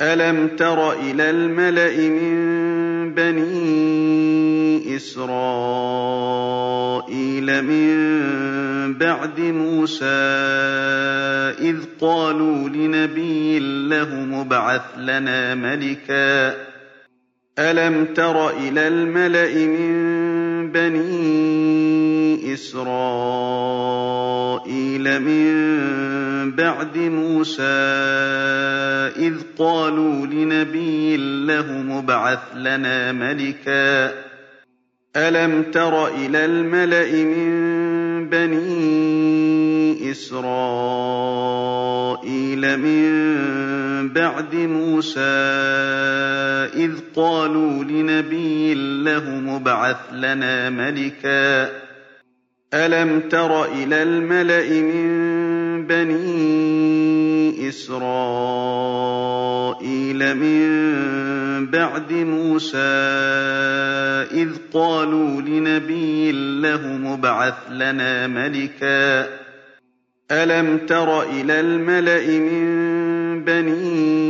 أَلَمْ تَرَ إِلَى الْمَلَإِ مِن بَنِي إِسْرَائِيلَ مِن بَعْدِ مُوسَىٰ إِذْ قَالُوا لِنَبِيٍّ لَّهُمُ ابْعَثْ لَنَا مَلِكًا ۚ أَلَمْ تَرَ إِلَى الْمَلَإِ مِن بَنِي إِسْرَائِيلَ مِن بَعْدِ مُوسَىٰ إِذْ قَالُوا لِنَبِيٍّ لَّهُمُ ابْعَثْ لَنَا مَلِكًا ۚ أَلَمْ تَرَ إِلَى الْمَلَإِ مِن بَنِي إِسْرَائِيلَ مِن بَعْدِ مُوسَىٰ إِذْ قَالُوا لِنَبِيٍّ لَّهُمُ ابْعَثْ لَنَا مَلِكًا ۚ أَلَمْ تَرَ إِلَى الْمَلَإِ مِن بَنِي إِسْرَائِيلَ مِن بَعْدِ مُوسَىٰ إِذْ قَالُوا لِنَبِيٍّ لَّهُمُ ابْعَثْ لَنَا مَلِكًا ۚ أَلَمْ تَرَ إِلَى الْمَلَإِ مِن بَنِي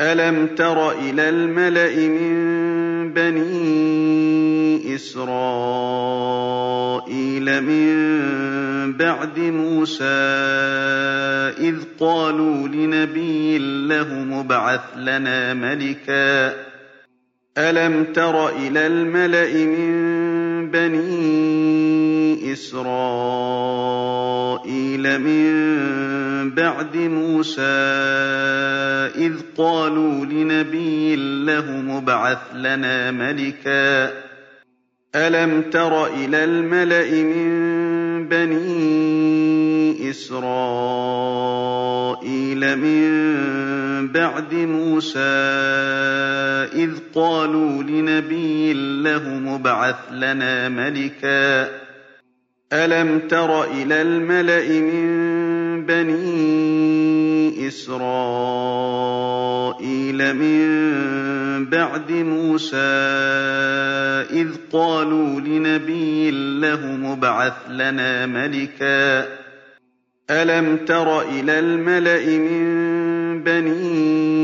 أَلَمْ تَرَ إِلَى الْمَلَإِ مِن بَنِي إِسْرَائِيلَ مِن بَعْدِ مُوسَىٰ إِذْ قَالُوا لِنَبِيٍّ لَّهُمُ ابْعَثْ لَنَا مَلِكًا ۚ أَلَمْ تَرَ إِلَى الْمَلَإِ مِن بَنِي إِسْرَائِيلَ مِن بَعْدِ مُوسَىٰ إِذْ قَالُوا لِنَبِيٍّ لَّهُمُ ابْعَثْ لَنَا مَلِكًا ۚ. أَلَمْ تَرَ إِلَى الْمَلَإِ مِن بَنِي إِسْرَائِيلَ مِن بَعْدِ مُوسَىٰ إِذْ قَالُوا لِنَبِيٍّ لَّهُمُ ابْعَثْ لَنَا مَلِكًا ۚ. أَلَمْ تَرَ إِلَى الْمَلَإِ مِن بَنِي إِسْرَائِيلَ مِن بَعْدِ مُوسَىٰ إِذْ قَالُوا لِنَبِيٍّ لَّهُمُ ابْعَثْ لَنَا مَلِكًا ۚ أَلَمْ تَرَ إِلَى الْمَلَإِ مِن بَنِي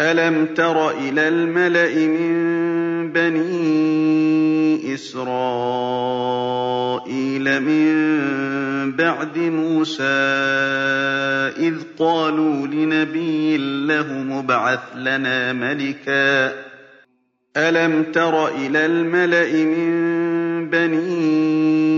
أَلَمْ تَرَ إِلَى الْمَلَإِ مِن بَنِي إِسْرَائِيلَ مِن بَعْدِ مُوسَىٰ إِذْ قَالُوا لِنَبِيٍّ لَّهُمُ ابْعَثْ لَنَا مَلِكًا ۚ أَلَمْ تَرَ إِلَى الْمَلَإِ مِن بَنِي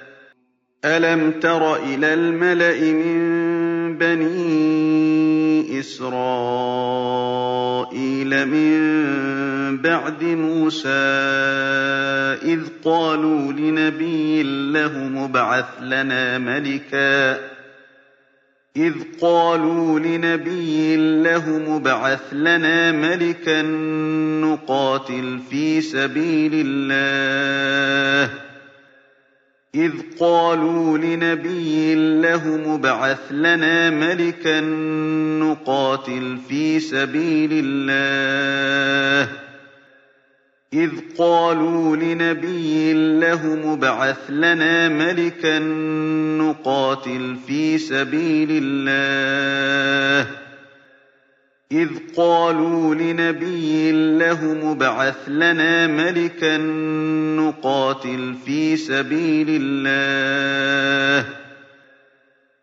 أَلَمْ تَرَ إِلَى الْمَلَإِ مِن بَنِي إِسْرَائِيلَ مِن بَعْدِ مُوسَىٰ إِذْ قَالُوا لِنَبِيٍّ لَّهُمُ ابْعَثْ لَنَا مَلِكًا نُّقَاتِلْ فِي سَبِيلِ اللَّهِ ۖ إِذْ قَالُوا لِنَبِيٍّ لَّهُمُ ابْعَثْ لَنَا مَلِكًا نُّقَاتِلْ فِي سَبِيلِ اللَّهِ. إِذْ قَالُوا لِنَبِيٍّ لَّهُمُ ابْعَثْ لَنَا مَلِكًا نُّقَاتِلْ فِي سَبِيلِ اللَّهِ. إِذْ قَالُوا لِنَبِيٍّ لَّهُمُ ابْعَثْ لَنَا مَلِكًا نُّقَاتِلْ فِي سَبِيلِ اللَّهِ.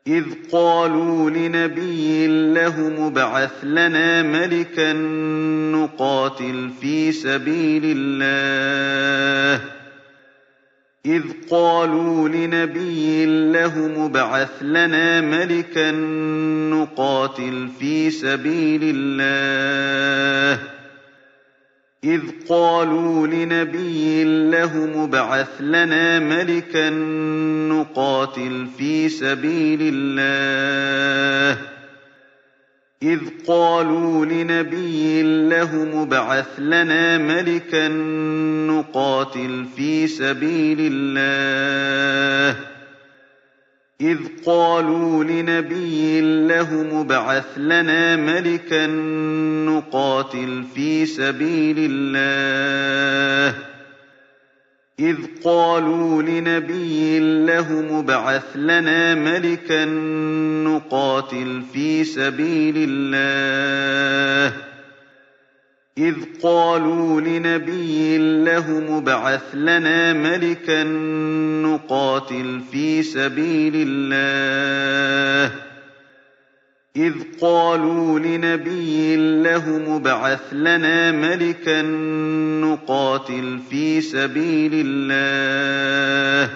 إِذْ قَالُوا لِنَبِيٍّ لَّهُمُ ابْعَثْ لَنَا مَلِكًا نُّقَاتِلْ فِي سَبِيلِ اللَّهِ. إِذْ قَالُوا لِنَبِيٍّ لَّهُمُ ابْعَثْ لَنَا مَلِكًا نُّقَاتِلْ فِي سَبِيلِ اللَّهِ. إِذْ قَالُوا لِنَبِيٍّ لَّهُمُ ابْعَثْ لَنَا مَلِكًا نُّقَاتِلْ فِي سَبِيلِ اللَّهِ. إِذْ قَالُوا لِنَبِيٍّ لَّهُمُ ابْعَثْ لَنَا مَلِكًا نُّقَاتِلْ فِي سَبِيلِ اللَّهِ. إِذْ قَالُوا لِنَبِيٍّ لَّهُمُ ابْعَثْ لَنَا مَلِكًا نُّقَاتِلْ فِي سَبِيلِ اللَّهِ. إِذْ قَالُوا لِنَبِيٍّ لَّهُمُ ابْعَثْ لَنَا مَلِكًا نُّقَاتِلْ فِي سَبِيلِ اللَّهِ. إِذْ قَالُوا لِنَبِيٍّ لَّهُمُ ابْعَثْ لَنَا مَلِكًا نُّقَاتِلْ فِي سَبِيلِ اللَّهِ. إِذْ قَالُوا لِنَبِيٍّ لَّهُمُ ابْعَثْ لَنَا مَلِكًا نُّقَاتِلْ فِي سَبِيلِ اللَّهِ.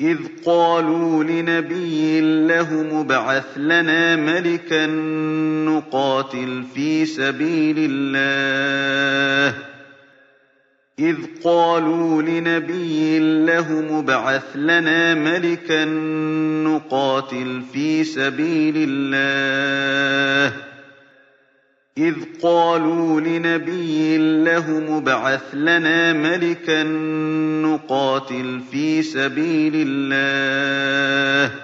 إِذْ قَالُوا لِنَبِيٍّ لَّهُمُ ابْعَثْ لَنَا مَلِكًا نُّقَاتِلْ فِي سَبِيلِ اللَّهِ. إِذْ قَالُوا لِنَبِيٍّ لَّهُمُ ابْعَثْ لَنَا مَلِكًا نُّقَاتِلْ فِي سَبِيلِ اللَّهِ. إِذْ قَالُوا لِنَبِيٍّ لَّهُمُ ابْعَثْ لَنَا مَلِكًا نُّقَاتِلْ فِي سَبِيلِ اللَّهِ.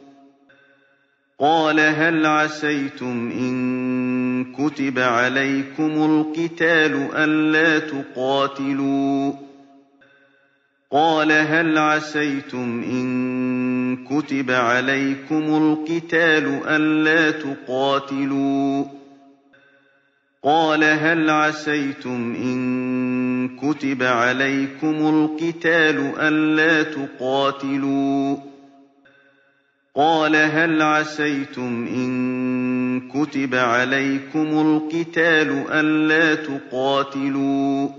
قَالَ هَلْ عَسَيْتُمْ إِن كُتِبَ عَلَيْكُمُ الْقِتَالُ أَلَّا تُقَاتِلُوا؟ قَالَ هَلْ عَسَيْتُمْ إِن كُتِبَ عَلَيْكُمُ الْقِتَالُ أَلَّا تُقَاتِلُوا؟ قَالَ هَلْ عَسَيْتُمْ إِن كُتِبَ عَلَيْكُمُ الْقِتَالُ أَلَّا تُقَاتِلُوا؟ قَالَ هَلْ عَسَيْتُمْ إِن كُتِبَ عَلَيْكُمُ الْقِتَالُ أَلَّا تُقَاتِلُوا؟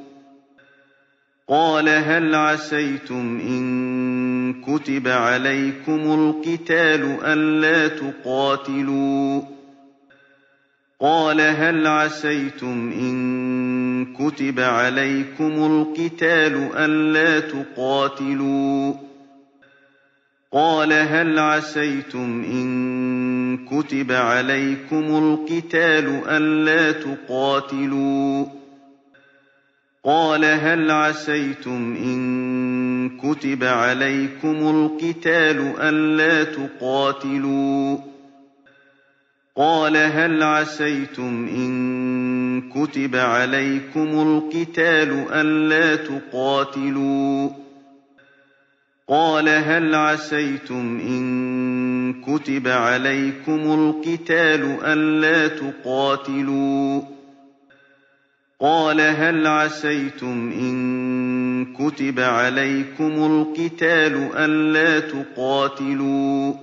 قَالَ هَلْ عَسَيْتُمْ إِن كُتِبَ عَلَيْكُمُ الْقِتَالُ أَلَّا تُقَاتِلُوا؟ قَالَ هَلْ عَسَيْتُمْ إِن كُتِبَ عَلَيْكُمُ الْقِتَالُ أَلَّا تُقَاتِلُوا؟ قَالَ هَلْ عَسَيْتُمْ إِن كُتِبَ عَلَيْكُمُ الْقِتَالُ أَلَّا تُقَاتِلُوا؟ قَالَ هَلْ عَسَيْتُمْ إِن كُتِبَ عَلَيْكُمُ الْقِتَالُ أَلَّا تُقَاتِلُوا؟ قَالَ هَلْ عَسَيْتُمْ إِن كُتِبَ عَلَيْكُمُ الْقِتَالُ أَلَّا تُقَاتِلُوا؟ قَالَ هَلْ عَسَيْتُمْ إِن كُتِبَ عَلَيْكُمُ الْقِتَالُ أَلَّا تُقَاتِلُوا؟ قَالَ هَلْ عَسَيْتُمْ إِن كُتِبَ عَلَيْكُمُ الْقِتَالُ أَلَّا تُقَاتِلُوا؟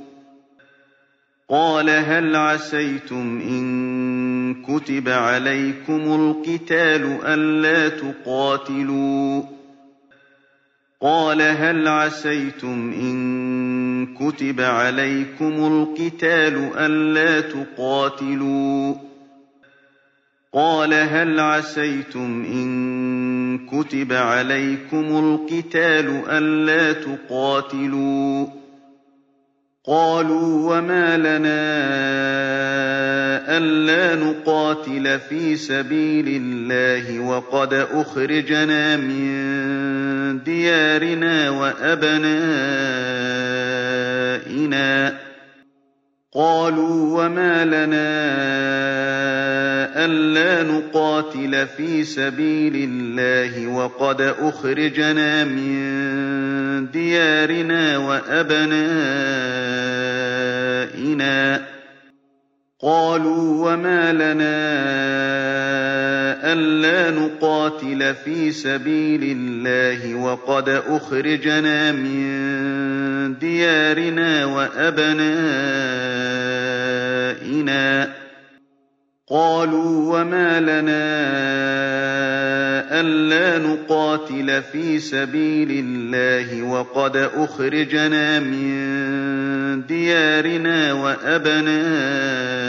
قَالَ هَلْ عَسَيْتُمْ إِن كُتِبَ عَلَيْكُمُ الْقِتَالُ أَلَّا تُقَاتِلُوا؟ قَالَ هَلْ عَسَيْتُمْ إِن كُتِبَ عَلَيْكُمُ الْقِتَالُ أَلَّا تُقَاتِلُوا ۖ؟ قَالَ هَلْ عَسَيْتُمْ إِن كُتِبَ عَلَيْكُمُ الْقِتَالُ أَلَّا تُقَاتِلُوا ۖ؟ قَالُوا وَمَا لَنَا أَلَّا نُقَاتِلَ فِي سَبِيلِ اللَّهِ وَقَدْ أُخْرِجْنَا مِن دِيَارِنَا وَأَبْنَائِنَا ۖ. قَالُوا وَمَا لَنَا أَلَّا نُقَاتِلَ فِي سَبِيلِ اللَّهِ وَقَدْ أُخْرِجْنَا مِن دِيَارِنَا وَأَبْنَائِنَا ۖ. قَالُوا وَمَا لَنَا أَلَّا نُقَاتِلَ فِي سَبِيلِ اللَّهِ وَقَدْ أُخْرِجْنَا مِن دِيَارِنَا وَأَبْنَائِنَا ۖ. قَالُوا وَمَا لَنَا أَلَّا نُقَاتِلَ فِي سَبِيلِ اللَّهِ وَقَدْ أُخْرِجْنَا مِن دِيَارِنَا وَأَبْنَائِنَا ۖ.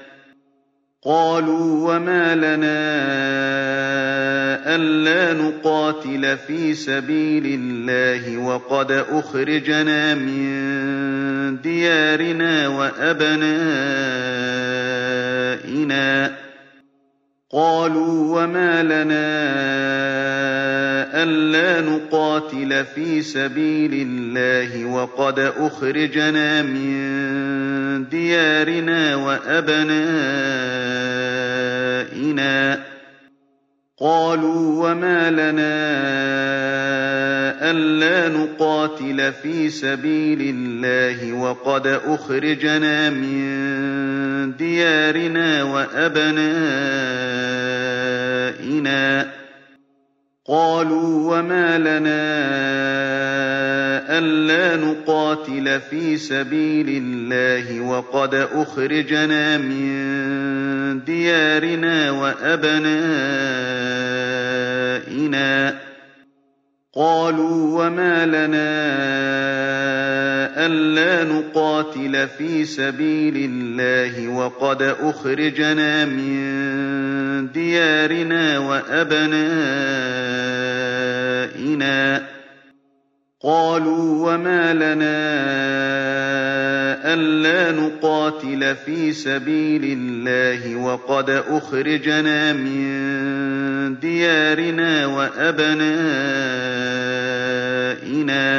قَالُوا وَمَا لَنَا أَلَّا نُقَاتِلَ فِي سَبِيلِ اللَّهِ وَقَدْ أُخْرِجْنَا مِن دِيَارِنَا وَأَبْنَائِنَا ۖ. قَالُوا وَمَا لَنَا أَلَّا نُقَاتِلَ فِي سَبِيلِ اللَّهِ وَقَدْ أُخْرِجْنَا مِن دِيَارِنَا وَأَبْنَائِنَا ۖ. قَالُوا وَمَا لَنَا أَلَّا نُقَاتِلَ فِي سَبِيلِ اللَّهِ وَقَدْ أُخْرِجْنَا مِن دِيَارِنَا وَأَبْنَائِنَا ۖ. قَالُوا وَمَا لَنَا أَلَّا نُقَاتِلَ فِي سَبِيلِ اللَّهِ وَقَدْ أُخْرِجْنَا مِن دِيَارِنَا وَأَبْنَائِنَا ۖ. قَالُوا وَمَا لَنَا أَلَّا نُقَاتِلَ فِي سَبِيلِ اللَّهِ وَقَدْ أُخْرِجْنَا مِن دِيَارِنَا وَأَبْنَائِنَا ۖ. قَالُوا وَمَا لَنَا أَلَّا نُقَاتِلَ فِي سَبِيلِ اللَّهِ وَقَدْ أُخْرِجْنَا مِن دِيَارِنَا وَأَبْنَائِنَا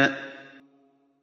ۖ.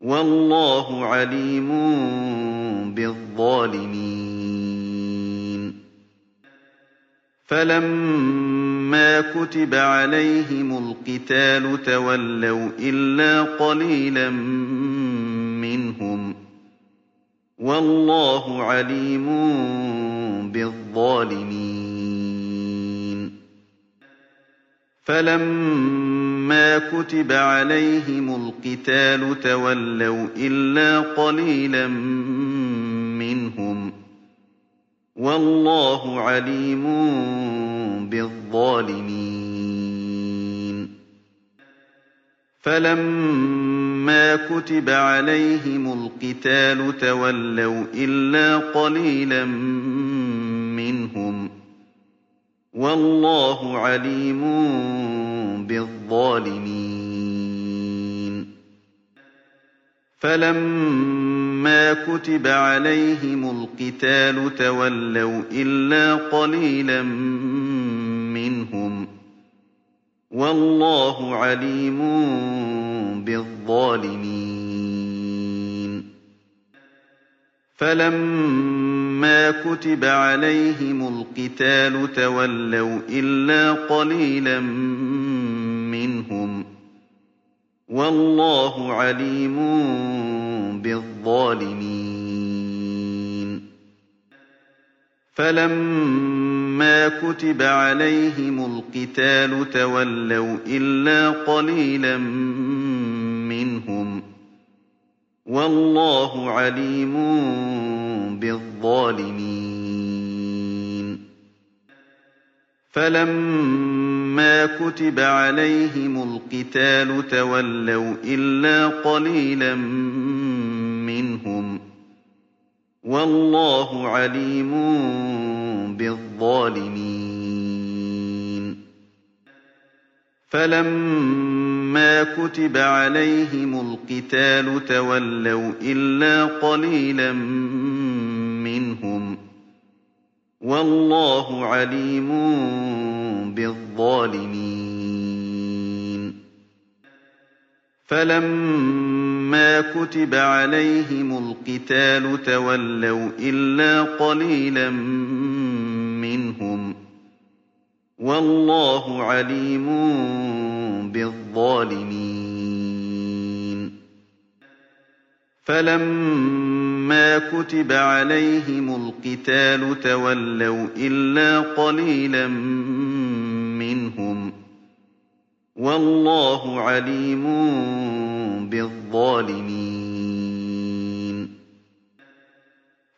وَاللَّهُ عَلِيمٌ بِالظَّالِمِينَ. فَلَمَّا كُتِبَ عَلَيْهِمُ الْقِتَالُ تَوَلَّوْا إِلَّا قَلِيلًا مِّنْهُمْ ۗ. وَاللَّهُ عَلِيمٌ بِالظَّالِمِينَ. فَلَمَّا كُتِبَ عَلَيْهِمُ الْقِتَالُ تَوَلَّوْا إِلَّا قَلِيلًا مِّنْهُمْ ۗ وَاللَّهُ عَلِيمٌ بِالظَّالِمِينَ فَلَمَّا كُتِبَ عَلَيْهِمُ الْقِتَالُ تَوَلَّوْا إِلَّا قَلِيلًا مِّنْهُمْ ۗ وَاللَّهُ عَلِيمٌ بِالظَّالِمِينَ. فَلَمَّا كُتِبَ عَلَيْهِمُ الْقِتَالُ تَوَلَّوْا إِلَّا قَلِيلًا مِّنْهُمْ ۗ. وَاللَّهُ عَلِيمٌ بِالظَّالِمِينَ. فَلَمَّا كُتِبَ عَلَيْهِمُ الْقِتَالُ تَوَلَّوْا إِلَّا قَلِيلًا مِّنْهُمْ ۗ وَاللَّهُ عَلِيمٌ بِالظَّالِمِينَ. فَلَمَّا كُتِبَ عَلَيْهِمُ الْقِتَالُ تَوَلَّوْا إِلَّا قَلِيلًا مِّنْهُمْ ۗ وَاللَّهُ عَلِيمٌ بِالظَّالِمِينَ. فَلَمَّا كُتِبَ عَلَيْهِمُ الْقِتَالُ تَوَلَّوْا إِلَّا قَلِيلًا مِّنْهُمْ ۗ. وَاللَّهُ عَلِيمٌ بِالظَّالِمِينَ. فَلَمَّا كُتِبَ عَلَيْهِمُ الْقِتَالُ تَوَلَّوْا إِلَّا قَلِيلًا مِّنْهُمْ ۗ وَاللَّهُ عَلِيمٌ بِالظَّالِمِينَ. فَلَمَّا كُتِبَ عَلَيْهِمُ الْقِتَالُ تَوَلَّوْا إِلَّا قَلِيلًا مِّنْهُمْ ۗ. وَاللَّهُ عَلِيمٌ بِالظَّالِمِينَ. فَلَمَّا كُتِبَ عَلَيْهِمُ الْقِتَالُ تَوَلَّوْا إِلَّا قَلِيلًا مِّنْهُمْ ۗ وَاللَّهُ عَلِيمٌ بِالظَّالِمِينَ.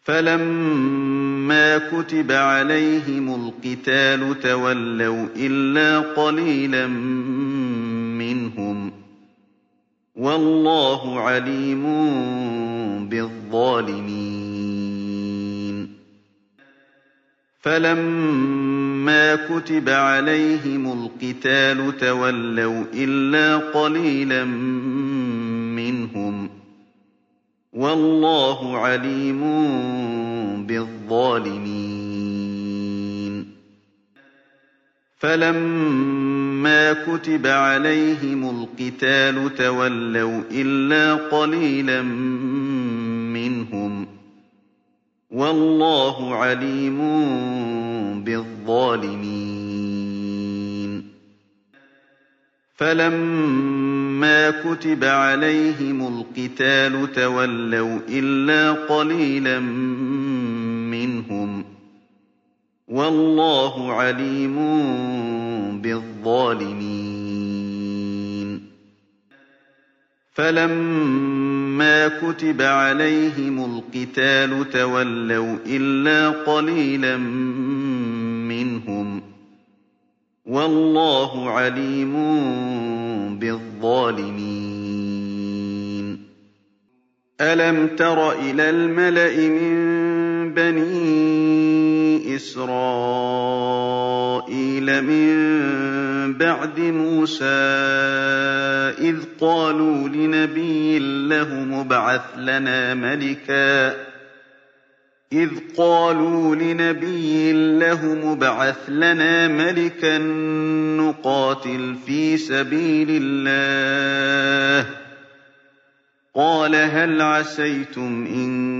فَلَمَّا كُتِبَ عَلَيْهِمُ الْقِتَالُ تَوَلَّوْا إِلَّا قَلِيلًا مِّنْهُمْ ۗ وَاللَّهُ عَلِيمٌ بِالظَّالِمِينَ. فَلَمَّا كُتِبَ عَلَيْهِمُ الْقِتَالُ تَوَلَّوْا إِلَّا قَلِيلًا مِّنْهُمْ ۗ. وَاللَّهُ عَلِيمٌ بِالظَّالِمِينَ. فَلَمَّا كُتِبَ عَلَيْهِمُ الْقِتَالُ تَوَلَّوْا إِلَّا قَلِيلًا مِّنْهُمْ ۗ وَاللَّهُ عَلِيمٌ بِالظَّالِمِينَ. فَلَمَّا كُتِبَ عَلَيْهِمُ الْقِتَالُ تَوَلَّوْا إِلَّا قَلِيلًا مِّنْهُمْ ۗ. وَاللَّهُ عَلِيمٌ بِالظَّالِمِينَ. فَلَمَّا كُتِبَ عَلَيْهِمُ الْقِتَالُ تَوَلَّوْا إِلَّا قَلِيلًا مِّنْهُمْ ۗ وَاللَّهُ عَلِيمٌ بِالظَّالِمِينَ. أَلَمْ تَرَ إِلَى الْمَلَإِ مِن بَنِي إِسْرَائِيلَ مِن بَعْدِ مُوسَىٰ إِذْ قَالُوا لِنَبِيٍّ لَّهُمُ ابْعَثْ لَنَا مَلِكًا نُّقَاتِلْ فِي سَبِيلِ اللَّهِ ۖ. قَالَ هَلْ عَسَيْتُمْ إِن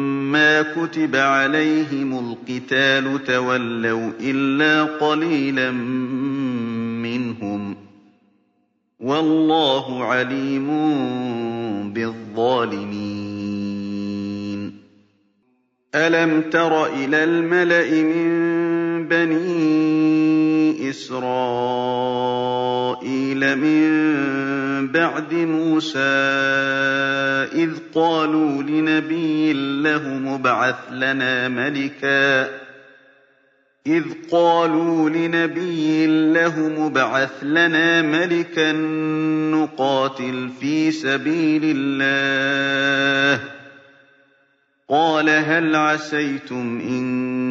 كُتِبَ عَلَيْهِمُ الْقِتَالُ تَوَلَّوْا إِلَّا قَلِيلًا مِّنْهُمْ ۗ وَاللَّهُ عَلِيمٌ بِالظَّالِمِينَ أَلَمْ تَرَ إِلَى الْمَلَإِ مِن بَنِي إِسْرَائِيلَ مِن بَعْدِ مُوسَىٰ إِذْ قَالُوا لِنَبِيٍّ لَّهُمُ ابْعَثْ لَنَا مَلِكًا. إِذْ قَالُوا لِنَبِيٍّ لَّهُمُ ابْعَثْ لَنَا مَلِكًا نُّقَاتِلْ فِي سَبِيلِ اللَّهِ ۖ. قَالَ هَلْ عَسَيْتُمْ إِن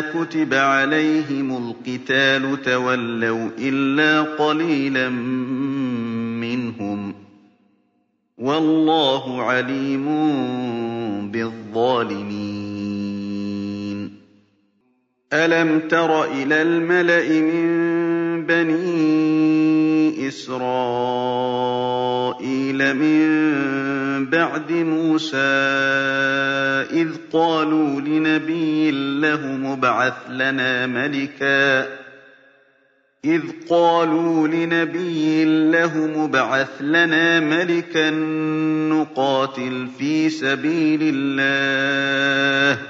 كُتِبَ عَلَيْهِمُ الْقِتَالُ تَوَلَّوْا إِلَّا قَلِيلًا مِّنْهُمْ ۗ وَاللَّهُ عَلِيمٌ بِالظَّالِمِينَ أَلَمْ تَرَ إِلَى الْمَلَإِ مِن بَنِي إِسْرَائِيلَ مِن بَعْدِ مُوسَىٰ إِذْ قَالُوا لِنَبِيٍّ لَّهُمُ ابْعَثْ لَنَا مَلِكًا إِذْ قَالُوا لِنَبِيٍّ لَّهُمُ ابْعَثْ لَنَا مَلِكًا نُّقَاتِلْ فِي سَبِيلِ اللَّهِ ۖ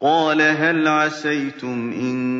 قَالَ هَلْ عَسَيْتُمْ إِن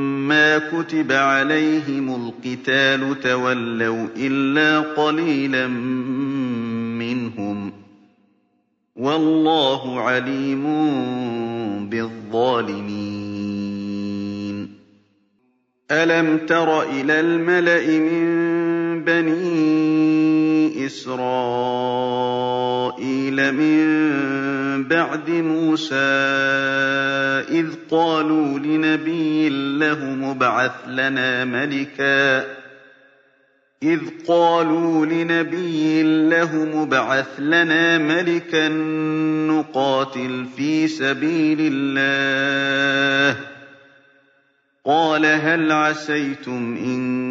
كُتِبَ عَلَيْهِمُ الْقِتَالُ تَوَلَّوْا إِلَّا قَلِيلًا مِّنْهُمْ ۗ وَاللَّهُ عَلِيمٌ بِالظَّالِمِينَ. أَلَمْ تَرَ إِلَى الْمَلَإِ مِن بَنِي إِسْرَائِيلَ مِن بَعْدِ مُوسَىٰ إِذْ قَالُوا لِنَبِيٍّ لَّهُمُ ابْعَثْ لَنَا مَلِكًا. إِذْ قَالُوا لِنَبِيٍّ لَّهُمُ ابْعَثْ لَنَا مَلِكًا نُّقَاتِلْ فِي سَبِيلِ اللَّهِ ۖ. قَالَ هَلْ عَسَيْتُمْ إِن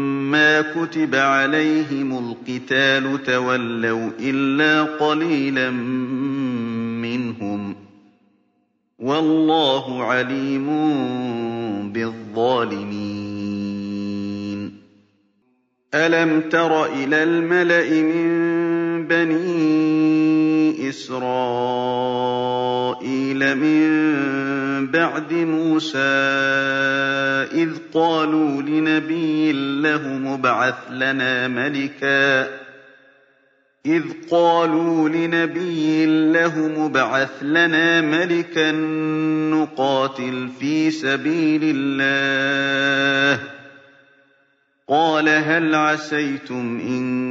كُتِبَ عَلَيْهِمُ الْقِتَالُ تَوَلَّوْا إِلَّا قَلِيلًا مِّنْهُمْ ۗ وَاللَّهُ عَلِيمٌ بِالظَّالِمِينَ. أَلَمْ تَرَ إِلَى الْمَلَإِ مِن بَنِي إِسْرَائِيلَ مِن بَعْدِ مُوسَىٰ إِذْ قَالُوا لِنَبِيٍّ لَّهُمُ ابْعَثْ لَنَا مَلِكًا. إِذْ قَالُوا لِنَبِيٍّ لَّهُمُ ابْعَثْ لَنَا مَلِكًا نُّقَاتِلْ فِي سَبِيلِ اللَّهِ ۖ. قَالَ هَلْ عَسَيْتُمْ إِن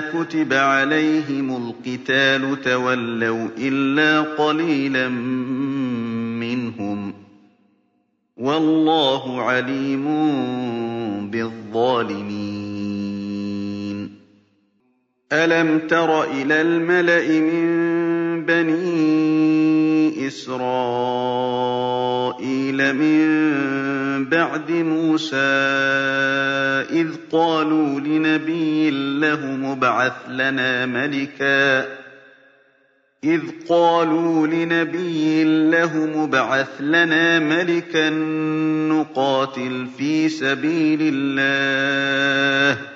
كُتِبَ عَلَيْهِمُ الْقِتَالُ تَوَلَّوْا إِلَّا قَلِيلًا مِّنْهُمْ ۗ وَاللَّهُ عَلِيمٌ بِالظَّالِمِينَ أَلَمْ تَرَ إِلَى الْمَلَإِ مِن بَنِي إِسْرَائِيلَ مِن بَعْدِ مُوسَىٰ إِذْ قَالُوا لِنَبِيٍّ لَّهُمُ ابْعَثْ لَنَا مَلِكًا إِذْ قَالُوا لِنَبِيٍّ لَّهُمُ ابْعَثْ لَنَا مَلِكًا نُّقَاتِلْ فِي سَبِيلِ اللَّهِ ۖ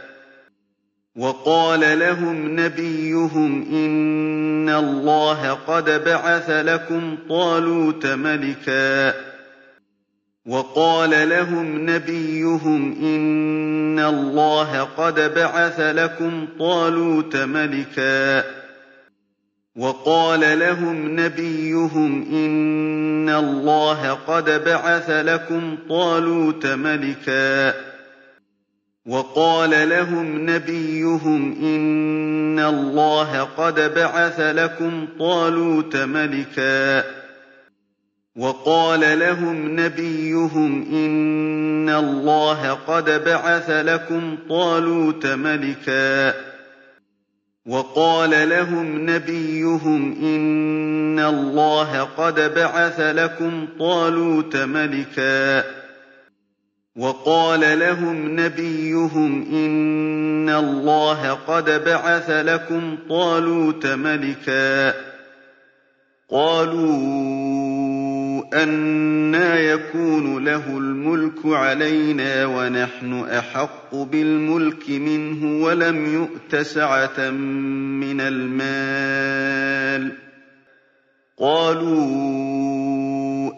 وَقَالَ لَهُمْ نَبِيُّهُمْ إِنَّ اللَّهَ قَدْ بَعَثَ لَكُمْ طَالُوتَ مَلِكًا. وَقَالَ لَهُمْ نَبِيُّهُمْ إِنَّ اللَّهَ قَدْ بَعَثَ لَكُمْ طَالُوتَ مَلِكًا. وَقَالَ لَهُمْ نَبِيُّهُمْ إِنَّ اللَّهَ قَدْ بَعَثَ لَكُمْ طَالُوتَ مَلِكًا. وَقَالَ لَهُمْ نَبِيُّهُمْ إِنَّ اللَّهَ قَدْ بَعَثَ لَكُمْ طَالُوتَ مَلِكًا. وَقَالَ لَهُمْ نَبِيُّهُمْ إِنَّ اللَّهَ قَدْ بَعَثَ لَكُمْ طَالُوتَ مَلِكًا. وَقَالَ لَهُمْ نَبِيُّهُمْ إِنَّ اللَّهَ قَدْ بَعَثَ لَكُمْ طَالُوتَ مَلِكًا. وَقَالَ لَهُمْ نَبِيُّهُمْ إِنَّ اللَّهَ قَدْ بَعَثَ لَكُمْ طَالُوتَ مَلِكًا قَالُوا أَنَّىٰ يَكُونُ لَهُ الْمُلْكُ عَلَيْنَا وَنَحْنُ أَحَقُّ بِالْمُلْكِ مِنْهُ وَلَمْ يُؤْتَ سَعَةً مِّنَ الْمَالِ ۚ قَالُوا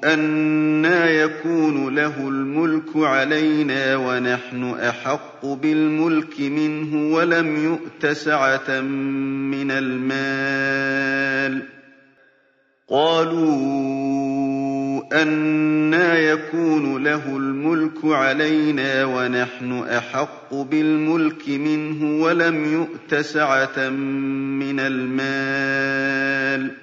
أَنَّىٰ يَكُونُ لَهُ الْمُلْكُ عَلَيْنَا وَنَحْنُ أَحَقُّ بِالْمُلْكِ مِنْهُ وَلَمْ يُؤْتَ سَعَةً مِّنَ الْمَالِ ۚ قَالُوا أَنَّىٰ يَكُونُ لَهُ الْمُلْكُ عَلَيْنَا وَنَحْنُ أَحَقُّ بِالْمُلْكِ مِنْهُ وَلَمْ يُؤْتَ سَعَةً مِّنَ الْمَالِ ۚ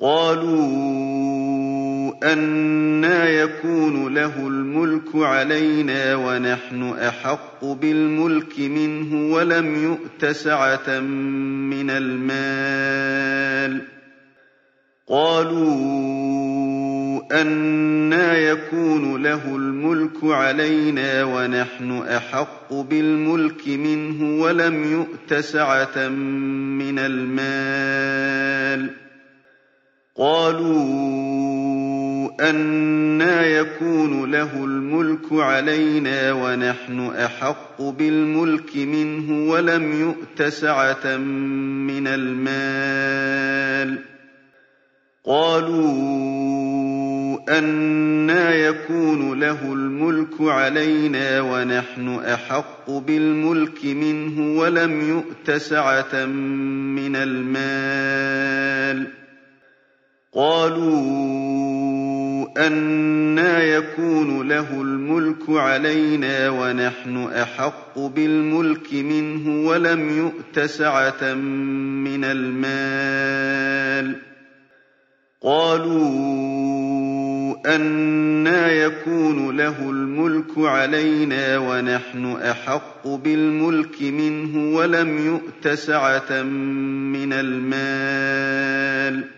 قَالُوا أَنَّىٰ يَكُونُ لَهُ الْمُلْكُ عَلَيْنَا وَنَحْنُ أَحَقُّ بِالْمُلْكِ مِنْهُ وَلَمْ يُؤْتَ سَعَةً مِّنَ الْمَالِ ۚ. قَالُوا أَنَّىٰ يَكُونُ لَهُ الْمُلْكُ عَلَيْنَا وَنَحْنُ أَحَقُّ بِالْمُلْكِ مِنْهُ وَلَمْ يُؤْتَ سَعَةً مِّنَ الْمَالِ ۚ. قَالُوا أَنَّىٰ يَكُونُ لَهُ الْمُلْكُ عَلَيْنَا وَنَحْنُ أَحَقُّ بِالْمُلْكِ مِنْهُ وَلَمْ يُؤْتَ سَعَةً مِّنَ الْمَالِ ۚ. قَالُوا أَنَّىٰ يَكُونُ لَهُ الْمُلْكُ عَلَيْنَا وَنَحْنُ أَحَقُّ بِالْمُلْكِ مِنْهُ وَلَمْ يُؤْتَ سَعَةً مِّنَ الْمَالِ ۚ. قَالُوا أَنَّىٰ يَكُونُ لَهُ الْمُلْكُ عَلَيْنَا وَنَحْنُ أَحَقُّ بِالْمُلْكِ مِنْهُ وَلَمْ يُؤْتَ سَعَةً مِّنَ الْمَالِ ۚ. قَالُوا أَنَّىٰ يَكُونُ لَهُ الْمُلْكُ عَلَيْنَا وَنَحْنُ أَحَقُّ بِالْمُلْكِ مِنْهُ وَلَمْ يُؤْتَ سَعَةً مِّنَ الْمَالِ ۚ.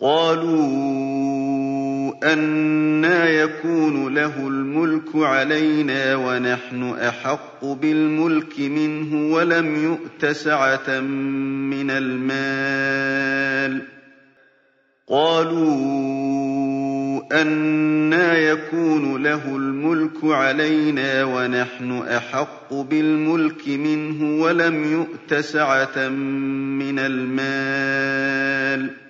قَالُوا أَنَّىٰ يَكُونُ لَهُ الْمُلْكُ عَلَيْنَا وَنَحْنُ أَحَقُّ بِالْمُلْكِ مِنْهُ وَلَمْ يُؤْتَ سَعَةً مِّنَ الْمَالِ ۚ. قَالُوا أَنَّىٰ يَكُونُ لَهُ الْمُلْكُ عَلَيْنَا وَنَحْنُ أَحَقُّ بِالْمُلْكِ مِنْهُ وَلَمْ يُؤْتَ سَعَةً مِّنَ الْمَالِ ۚ.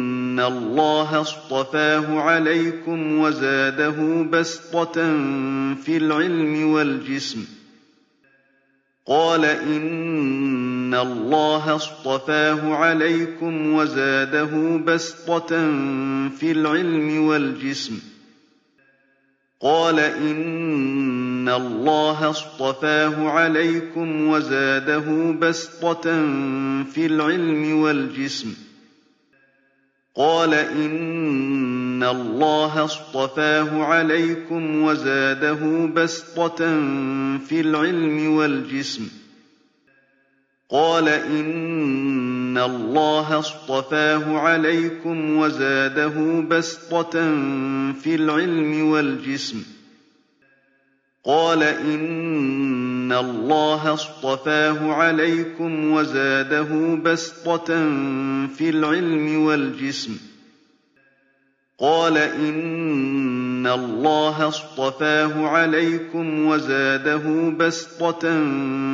اللَّهَ اصْطَفَاهُ عَلَيْكُمْ وَزَادَهُ بَسْطَةً فِي الْعِلْمِ وَالْجِسْمِ قَالَ إِنَّ اللَّهَ اصْطَفَاهُ عَلَيْكُمْ وَزَادَهُ بَسْطَةً فِي الْعِلْمِ وَالْجِسْمِ قَالَ إِنَّ اللَّهَ اصْطَفَاهُ عَلَيْكُمْ وَزَادَهُ بَسْطَةً فِي الْعِلْمِ وَالْجِسْمِ قَالَ إِنَّ اللَّهَ اصْطَفَاهُ عَلَيْكُمْ وَزَادَهُ بَسْطَةً فِي الْعِلْمِ وَالْجِسْمِ. قَالَ إِنَّ اللَّهَ اصْطَفَاهُ عَلَيْكُمْ وَزَادَهُ بَسْطَةً فِي الْعِلْمِ وَالْجِسْمِ. قَالَ إِنَّ اللَّهَ اصْطَفَاهُ عَلَيْكُمْ وَزَادَهُ بَسْطَةً فِي الْعِلْمِ وَالْجِسْمِ. قَالَ إِنَّ اللَّهَ اصْطَفَاهُ عَلَيْكُمْ وَزَادَهُ بَسْطَةً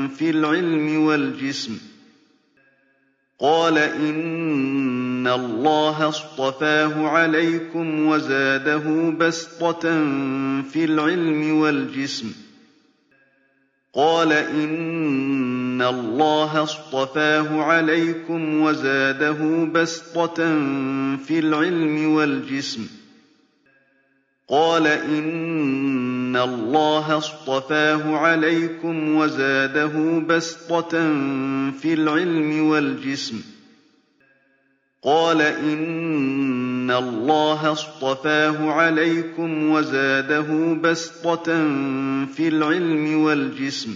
فِي الْعِلْمِ وَالْجِسْمِ. قَالَ إِنَّ اللَّهَ اصْطَفَاهُ عَلَيْكُمْ وَزَادَهُ بَسْطَةً فِي الْعِلْمِ وَالْجِسْمِ. قَالَ إِنَّ اللَّهَ اصْطَفَاهُ عَلَيْكُمْ وَزَادَهُ بَسْطَةً فِي الْعِلْمِ وَالْجِسْمِ. قَالَ إِنَّ اللَّهَ اصْطَفَاهُ عَلَيْكُمْ وَزَادَهُ بَسْطَةً فِي الْعِلْمِ وَالْجِسْمِ. قَالَ إِنَّ اللَّهَ اصْطَفَاهُ عَلَيْكُمْ وَزَادَهُ بَسْطَةً فِي الْعِلْمِ وَالْجِسْمِ.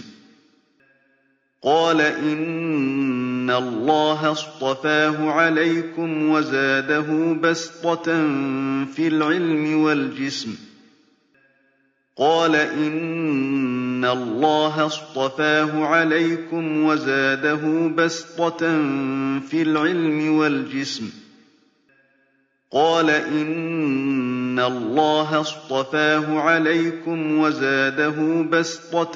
قَالَ إِنَّ اللَّهَ اصْطَفَاهُ عَلَيْكُمْ وَزَادَهُ بَسْطَةً فِي الْعِلْمِ وَالْجِسْمِ. قَالَ إِنَّ اللَّهَ اصْطَفَاهُ عَلَيْكُمْ وَزَادَهُ بَسْطَةً فِي الْعِلْمِ وَالْجِسْمِ. قَالَ إِنَّ اللَّهَ اصْطَفَاهُ عَلَيْكُمْ وَزَادَهُ بَسْطَةً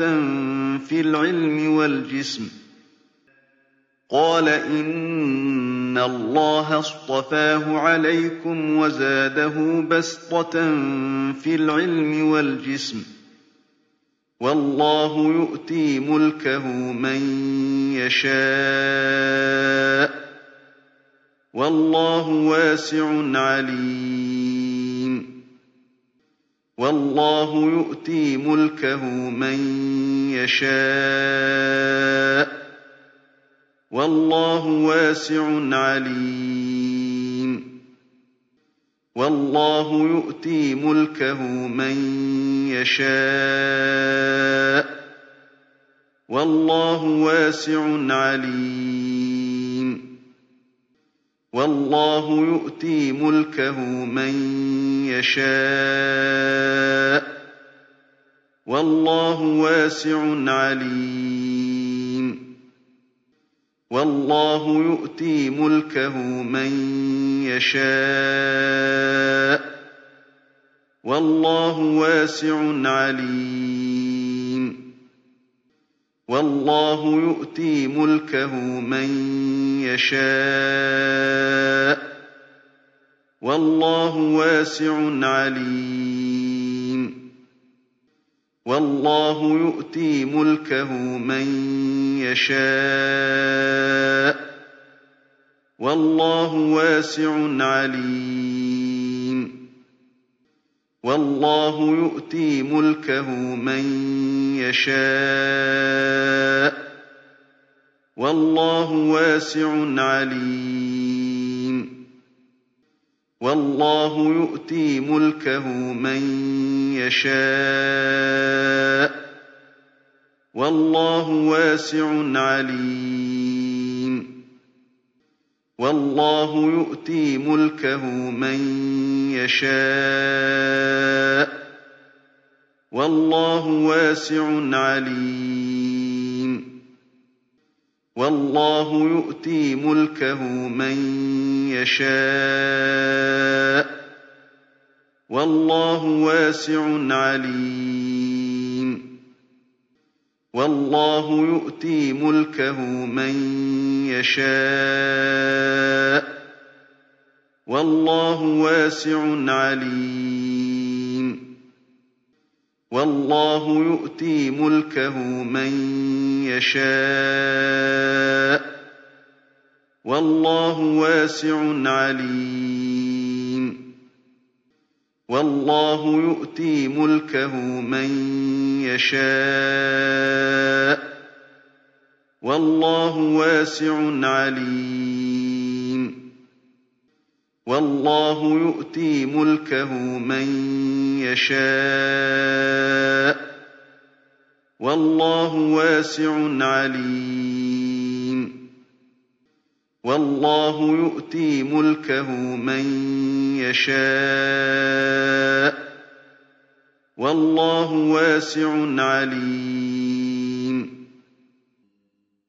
فِي الْعِلْمِ وَالْجِسْمِ. قَالَ إِنَّ اللَّهَ اصْطَفَاهُ عَلَيْكُمْ وَزَادَهُ بَسْطَةً فِي الْعِلْمِ وَالْجِسْمِ وَاللَّهُ يُؤْتِي مُلْكَهُ مَن يَشَاءُ ۚ وَاللَّهُ وَاسِعٌ عَلِيمٌ وَاللَّهُ يُؤْتِي مُلْكَهُ مَن يَشَاءُ ۚ وَاللَّهُ وَاسِعٌ عَلِيمٌ. وَاللَّهُ يُؤْتِي مُلْكَهُ مَن يَشَاءُ ۚ. وَاللَّهُ وَاسِعٌ عَلِيمٌ. وَاللَّهُ يُؤْتِي مُلْكَهُ مَن يَشَاءُ ۚ. وَاللَّهُ وَاسِعٌ عَلِيمٌ. وَاللَّهُ يُؤْتِي مُلْكَهُ مَن يَشَاءُ ۚ. وَاللَّهُ وَاسِعٌ عَلِيمٌ. وَاللَّهُ يُؤْتِي مُلْكَهُ مَن يَشَاءُ ۚ. وَاللَّهُ وَاسِعٌ عَلِيمٌ. وَاللَّهُ يُؤْتِي مُلْكَهُ مَن يَشَاءُ ۚ وَاللَّهُ وَاسِعٌ عَلِيمٌ وَاللَّهُ يُؤْتِي مُلْكَهُ مَن يَشَاءُ ۚ وَاللَّهُ وَاسِعٌ عَلِيمٌ وَاللَّهُ يُؤْتِي مُلْكَهُ مَن يَشَاءُ ۚ وَاللَّهُ وَاسِعٌ عَلِيمٌ وَاللَّهُ يُؤْتِي مُلْكَهُ مَن يَشَاءُ ۚ وَاللَّهُ وَاسِعٌ عَلِيمٌ وَاللَّهُ يُؤْتِي مُلْكَهُ مَن يَشَاءُ ۚ وَاللَّهُ وَاسِعٌ عَلِيمٌ وَاللَّهُ يُؤْتِي مُلْكَهُ مَن يَشَاءُ ۚ وَاللَّهُ وَاسِعٌ عَلِيمٌ وَاللَّهُ يُؤْتِي مُلْكَهُ مَن يَشَاءُ ۚ. وَاللَّهُ وَاسِعٌ عَلِيمٌ. وَاللَّهُ يُؤْتِي مُلْكَهُ مَن يَشَاءُ ۚ. وَاللَّهُ وَاسِعٌ عَلِيمٌ. وَاللَّهُ يُؤْتِي مُلْكَهُ مَن يَشَاءُ ۚ. وَاللَّهُ وَاسِعٌ عَلِيمٌ. وَاللَّهُ يُؤْتِي مُلْكَهُ مَن يَشَاءُ ۚ. وَاللَّهُ وَاسِعٌ عَلِيمٌ.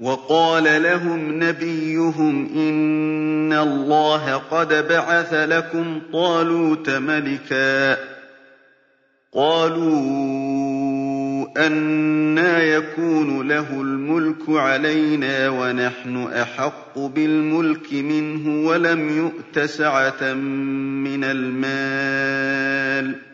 وَقَالَ لَهُمْ نَبِيُّهُمْ إِنَّ اللَّهَ قَدْ بَعَثَ لَكُمْ طَالُوتَ مَلِكًا ۚ قَالُوا أَنَّىٰ يَكُونُ لَهُ الْمُلْكُ عَلَيْنَا وَنَحْنُ أَحَقُّ بِالْمُلْكِ مِنْهُ وَلَمْ يُؤْتَ سَعَةً مِّنَ الْمَالِ ۚ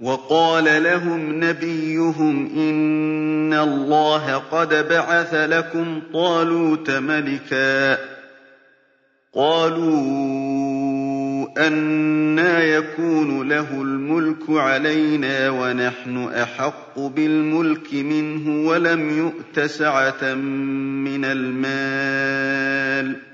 وَقَالَ لَهُمْ نَبِيُّهُمْ إِنَّ اللَّهَ قَدْ بَعَثَ لَكُمْ طَالُوتَ مَلِكًا ۚ قَالُوا أَنَّىٰ يَكُونُ لَهُ الْمُلْكُ عَلَيْنَا وَنَحْنُ أَحَقُّ بِالْمُلْكِ مِنْهُ وَلَمْ يُؤْتَ سَعَةً مِّنَ الْمَالِ ۚ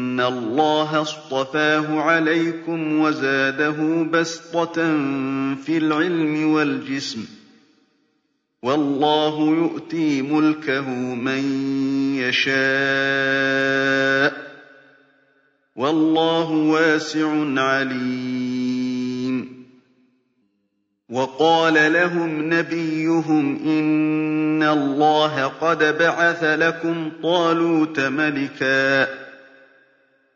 اللَّهَ اصْطَفَاهُ عَلَيْكُمْ وَزَادَهُ بَسْطَةً فِي الْعِلْمِ وَالْجِسْمِ ۖ وَاللَّهُ يُؤْتِي مُلْكَهُ مَن يَشَاءُ ۚ وَاللَّهُ وَاسِعٌ عَلِيمٌ. وَقَالَ لَهُمْ نَبِيُّهُمْ إِنَّ اللَّهَ قَدْ بَعَثَ لَكُمْ طَالُوتَ مَلِكًا ۚ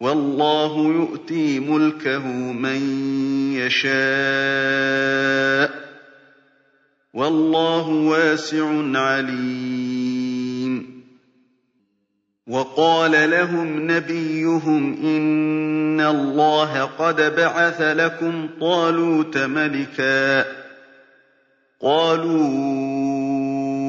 وَاللَّهُ يُؤْتِي مُلْكَهُ مَن يَشَاءُ ۚ وَاللَّهُ وَاسِعٌ عَلِيمٌ. وَقَالَ لَهُمْ نَبِيُّهُمْ إِنَّ اللَّهَ قَدْ بَعَثَ لَكُمْ طَالُوتَ مَلِكًا ۚ. قَالُوا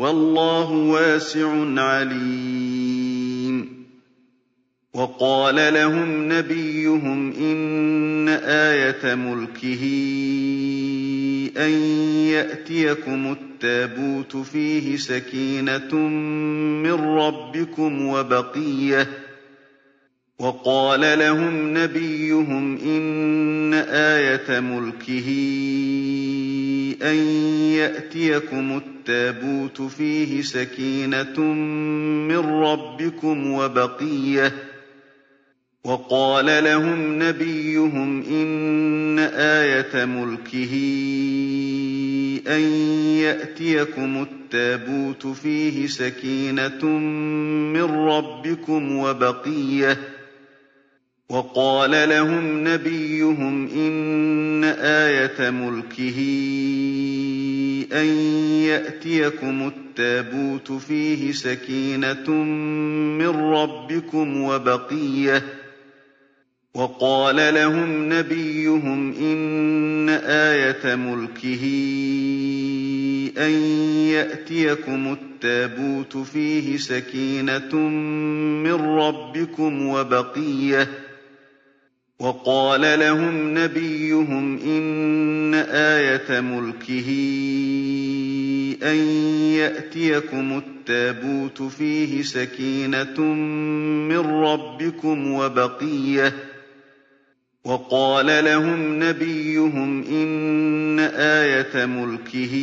وَاللَّهُ وَاسِعٌ عَلِيمٌ. وَقَالَ لَهُمْ نَبِيُّهُمْ إِنَّ آيَةَ مُلْكِهِ أَن يَأْتِيَكُمُ التَّابُوتُ فِيهِ سَكِينَةٌ مِّن رَّبِّكُمْ وَبَقِيَّةٌ ۖ. وَقَالَ لَهُمْ نَبِيُّهُمْ إِنَّ آيَةَ مُلْكِهِ أَن يَأْتِيَكُمُ التابوت فيه سكينة من ربكم وبقية. وقال لهم نبيهم إن آية ملكه أن يأتيكم التابوت فيه سكينة من ربكم وبقية. وقال لهم نبيهم إن آية ملكه أن يأتيكم التابوت فيه سكينة من ربكم وبقية. وقال لهم نبيهم إن آية ملكه أن يأتيكم التابوت فيه سكينة من ربكم وبقية. وقال لهم نبيهم إن آية ملكه أن يأتيكم التابوت فيه سكينة من ربكم وبقية. وقال لهم نبيهم إن آية ملكه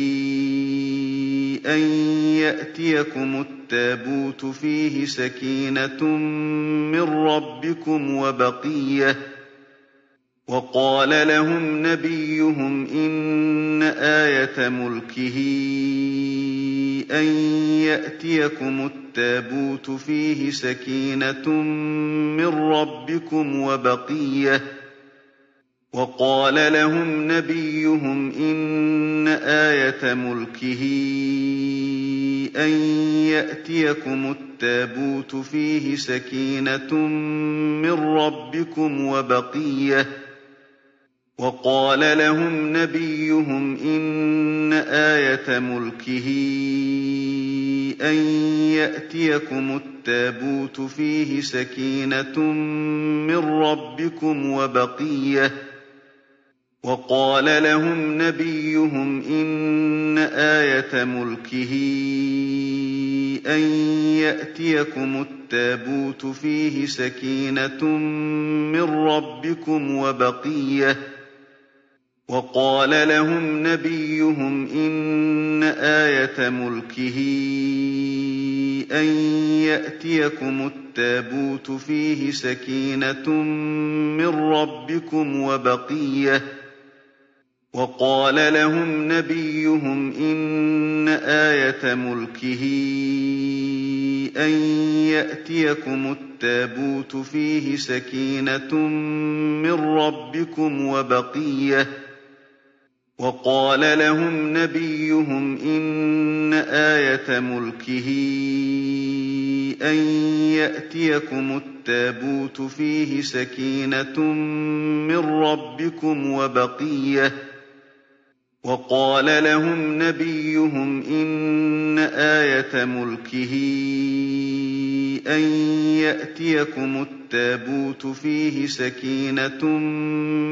أن يأتيكم التابوت فيه سكينة من ربكم وبقية. وقال لهم نبيهم إن آية ملكه أن يأتيكم التابوت فيه سكينة من ربكم وبقية. وقال لهم نبيهم إن آية ملكه أن يأتيكم التابوت فيه سكينة من ربكم وبقية. وقال لهم نبيهم إن آية ملكه أن يأتيكم التابوت فيه سكينة من ربكم وبقية. وقال لهم نبيهم إن آية ملكه أن يأتيكم التابوت فيه سكينة من ربكم وبقية. وقال لهم نبيهم إن آية ملكه أن يأتيكم التابوت فيه سكينة من ربكم وبقية. وقال لهم نبيهم إن آية ملكه أن يأتيكم التابوت فيه سكينة من ربكم وبقية. وقال لهم نبيهم إن آية ملكه أن يأتيكم التابوت فيه سكينة من ربكم وبقية. وقال لهم نبيهم إن آية ملكه أن يأتيكم التابوت فيه سكينة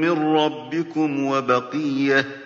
من ربكم وبقية.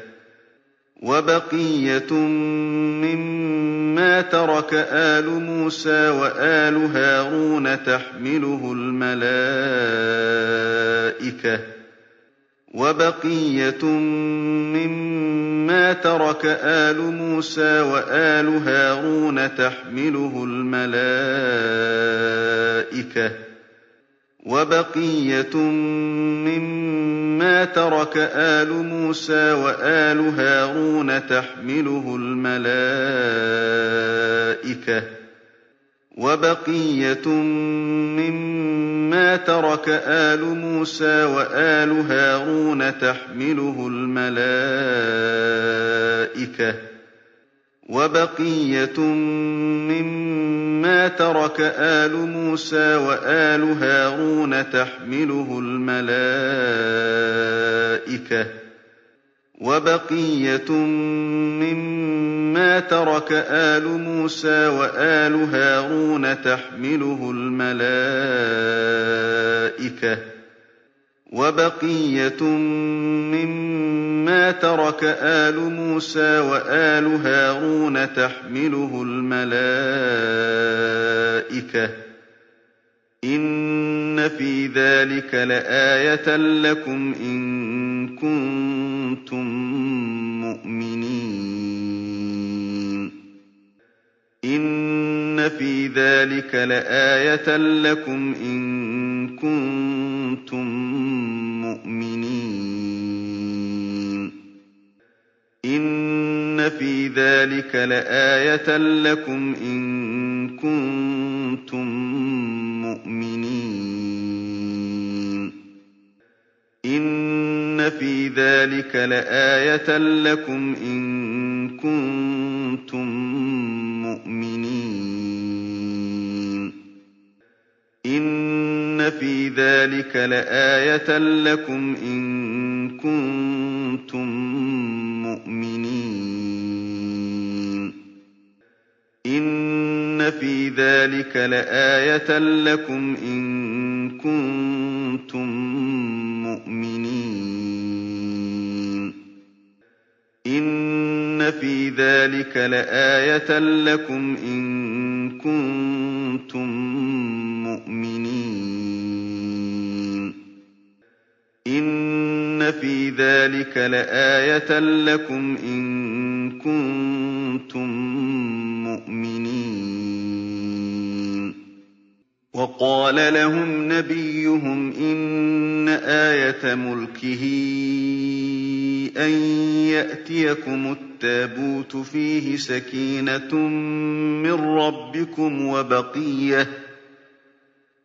وبقية مما ترك آل موسى وآل هارون تحمله الملائكة. وبقية مما ترك آل موسى وآل هارون تحمله الملائكة. وبقية مما ترك آل موسى وآل هارون تحمله الملائكة. وبقية مما ترك آل موسى وآل هارون تحمله الملائكة. وبقية مما ترك آل موسى وآل هارون تحمله الملائكة. وَبَقِيَّةٌ مِّمَّا تَرَكَ آلُ مُوسَىٰ وَآلُ هَارُونَ تَحْمِلُهُ الْمَلَائِكَةُ ۚ. وَبَقِيَّةٌ مِّمَّا تَرَكَ آلُ مُوسَىٰ وَآلُ هَارُونَ تَحْمِلُهُ الْمَلَائِكَةُ ۚ. إِنَّ فِي ذَٰلِكَ لَآيَةً لَّكُمْ إِن كُنتُم مُّؤْمِنِينَ. إِنَّ فِي ذَٰلِكَ لَآيَةً لَّكُمْ إِن كُنتُم مُّؤْمِنِينَ. إِنَّ فِي ذَٰلِكَ لَآيَةً لَّكُمْ إِن كُنتُم مُّؤْمِنِينَ. إِنَّ فِي ذَٰلِكَ لَآيَةً لَّكُمْ إِن كُنتُم مُّؤْمِنِينَ. إِنَّ فِي ذَٰلِكَ لَآيَةً لَّكُمْ إِن كُنتُم مُّؤْمِنِينَ إِنَّ فِي ذَٰلِكَ لَآيَةً لَّكُمْ إِن كُنتُم مُّؤْمِنِينَ إِنَّ فِي ذَٰلِكَ لَآيَةً لَّكُمْ إِن كُنتُم مُّؤْمِنِينَ إِنَّ فِي ذَٰلِكَ لَآيَةً لَّكُمْ إِن كُنتُم مُّؤْمِنِينَ وَقَالَ لَهُمْ نَبِيُّهُمْ إِنَّ آيَةَ مُلْكِهِ أَن يَأْتِيَكُمُ التَّابُوتُ فِيهِ سَكِينَةٌ مِّن رَّبِّكُمْ وَبَقِيَّةٌ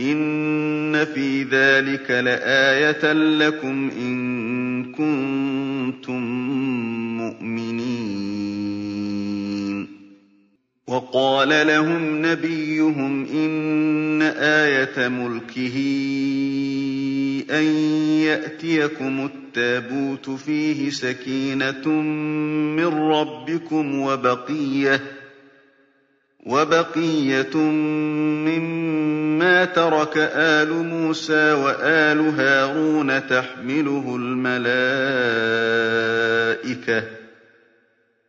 إِنَّ فِي ذَٰلِكَ لَآيَةً لَّكُمْ إِن كُنتُم مُّؤْمِنِينَ وَقَالَ لَهُمْ نَبِيُّهُمْ إِنَّ آيَةَ مُلْكِهِ أَن يَأْتِيَكُمُ التَّابُوتُ فِيهِ سَكِينَةٌ مِّن رَّبِّكُمْ وَبَقِيَّةٌ مِّمَّا تَرَكَ آلُ مُوسَىٰ وَآلُ هَارُونَ تَحْمِلُهُ الْمَلَائِكَةُ ۚ.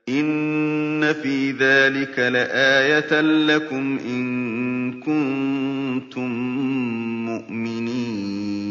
إِنَّ فِي ذَٰلِكَ لَآيَةً لَّكُمْ إِن كُنتُم مُّؤْمِنِينَ.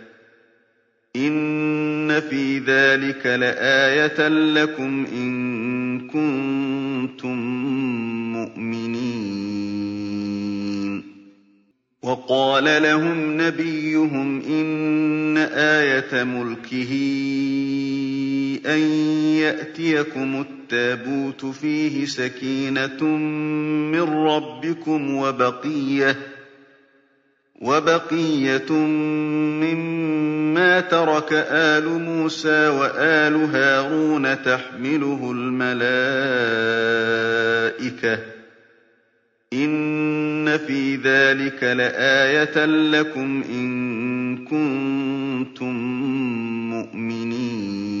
إِنَّ فِي ذَٰلِكَ لَآيَةً لَّكُمْ إِن كُنتُم مُّؤْمِنِينَ وَقَالَ لَهُمْ نَبِيُّهُمْ إِنَّ آيَةَ مُلْكِهِ أَن يَأْتِيَكُمُ التَّابُوتُ فِيهِ سَكِينَةٌ مِّن رَّبِّكُمْ وَبَقِيَّةٌ مِّمَّا تَرَكَ آلُ مُوسَىٰ وَآلُ هَارُونَ تَحْمِلُهُ الْمَلَائِكَةُ ۚ. إِنَّ فِي ذَٰلِكَ لَآيَةً لَّكُمْ إِن كُنتُم مُّؤْمِنِينَ.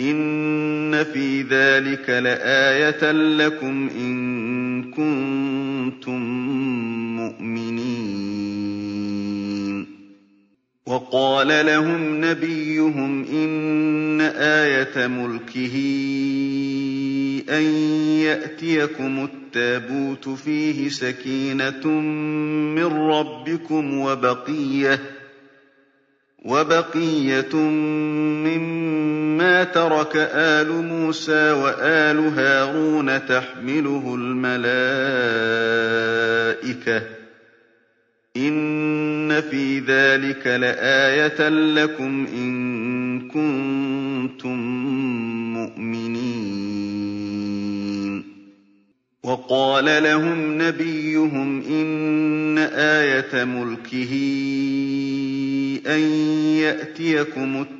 إِنَّ فِي ذَٰلِكَ لَآيَةً لَّكُمْ إِن كُنتُم مُّؤْمِنِينَ وَقَالَ لَهُمْ نَبِيُّهُمْ إِنَّ آيَةَ مُلْكِهِ أَن يَأْتِيَكُمُ التَّابُوتُ فِيهِ سَكِينَةٌ مِّن رَّبِّكُمْ وَبَقِيَّةٌ مِّمَّا تَرَكَ آلُ مُوسَىٰ وَآلُ هَارُونَ تَحْمِلُهُ الْمَلَائِكَةُ ۚ. إِنَّ فِي ذَٰلِكَ لَآيَةً لَّكُمْ إِن كُنتُم مُّؤْمِنِينَ. وَقَالَ لَهُمْ نَبِيُّهُمْ إِنَّ آيَةَ مُلْكِهِ أَن يَأْتِيَكُمُ التَّابُوتُ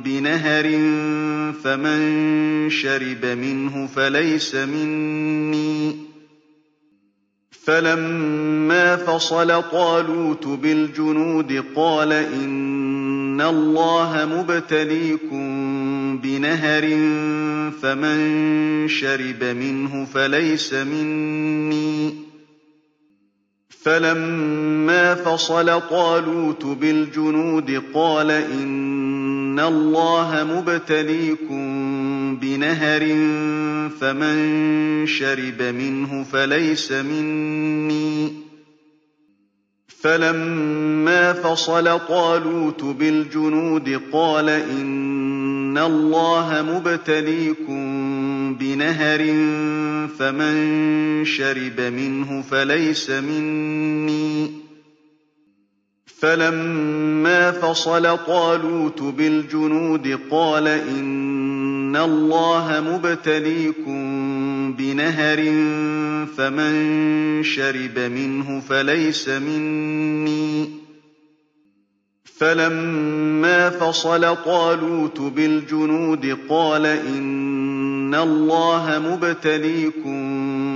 بِنَهَرٍ فَمَن شَرِبَ مِنْهُ فَلَيْسَ مِنِّي. فَلَمَّا فَصَلَ طَالُوتُ بِالْجُنُودِ قَالَ إِنَّ اللَّهَ مُبْتَلِيكُم بِنَهَرٍ فَمَن شَرِبَ مِنْهُ فَلَيْسَ مِنِّي. فَلَمَّا فَصَلَ طَالُوتُ بِالْجُنُودِ قَالَ إِنَّ اللَّهَ مُبْتَلِيكُم بِنَهَرٍ فَمَن شَرِبَ مِنْهُ فَلَيْسَ مِنِّي فَلَمَّا فَصَلَ طَالُوتُ بِالْجُنُودِ قَالَ إِنَّ اللَّهَ مُبْتَلِيكُم بِنَهَرٍ فَمَن شَرِبَ مِنْهُ فَلَيْسَ مِنِّي فَلَمَّا فَصَلَ طَالُوتُ بِالْجُنُودِ قَالَ إِنَّ اللَّهَ مُبْتَلِيكُم بِنَهَرٍ فَمَن شَرِبَ مِنْهُ فَلَيْسَ مِنِّي. فَلَمَّا فَصَلَ طَالُوتُ بِالْجُنُودِ قَالَ إِنَّ اللَّهَ مُبْتَلِيكُم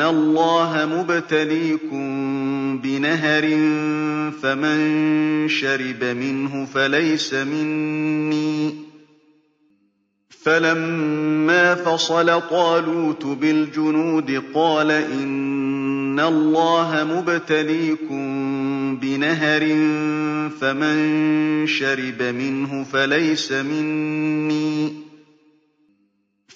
اللَّهَ مُبْتَلِيكُم بِنَهَرٍ فَمَن شَرِبَ مِنْهُ فَلَيْسَ مِنِّي فَلَمَّا فَصَلَ طَالُوتُ بِالْجُنُودِ قَالَ إِنَّ اللَّهَ مُبْتَلِيكُم بِنَهَرٍ فَمَن شَرِبَ مِنْهُ فَلَيْسَ مِنِّي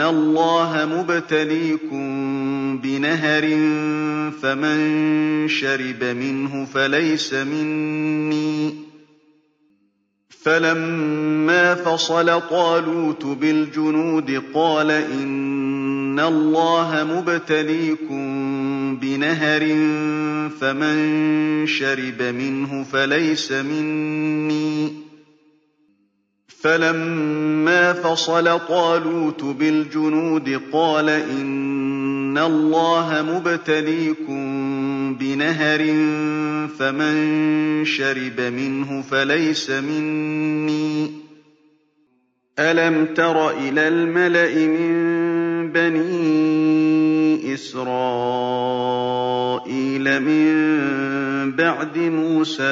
اللَّهَ مُبْتَلِيكُم بِنَهَرٍ فَمَن شَرِبَ مِنْهُ فَلَيْسَ مِنِّي فَلَمَّا فَصَلَ طَالُوتُ بِالْجُنُودِ قَالَ إِنَّ اللَّهَ مُبْتَلِيكُم بِنَهَرٍ فَمَن شَرِبَ مِنْهُ فَلَيْسَ مِنِّي فَلَمَّا فَصَلَ طَالُوتُ بِالْجُنُودِ قَالَ إِنَّ اللَّهَ مُبْتَلِيكُم بِنَهَرٍ فَمَن شَرِبَ مِنْهُ فَلَيْسَ مِنِّي. أَلَمْ تَرَ إِلَى الْمَلَإِ مِن بَنِي إِسْرَائِيلَ مِن بَعْدِ مُوسَىٰ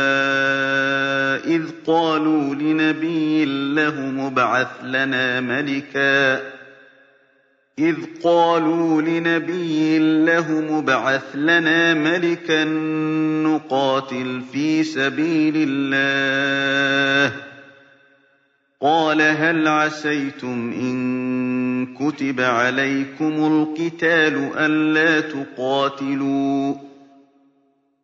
إِذْ قَالُوا لِنَبِيٍّ لَّهُمُ ابْعَثْ لَنَا مَلِكًا. إِذْ قَالُوا لِنَبِيٍّ ابْعَثْ لَنَا مَلِكًا نُّقَاتِلْ فِي سَبِيلِ اللَّهِ ۖ. قَالَ هَلْ عَسَيْتُمْ إِن كُتِبَ عَلَيْكُمُ الْقِتَالُ أَلَّا تُقَاتِلُوا ۖ؟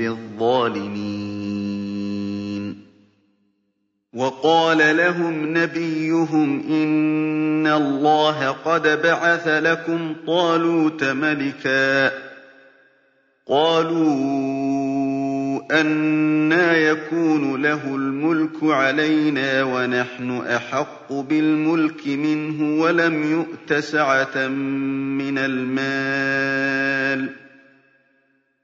بِالظَّالِمِينَ. وَقَالَ لَهُمْ نَبِيُّهُمْ إِنَّ اللَّهَ قَدْ بَعَثَ لَكُمْ طَالُوتَ مَلِكًا ۚ. قَالُوا أَنَّىٰ يَكُونُ لَهُ الْمُلْكُ عَلَيْنَا وَنَحْنُ أَحَقُّ بِالْمُلْكِ مِنْهُ وَلَمْ يُؤْتَ سَعَةً مِّنَ الْمَالِ ۚ.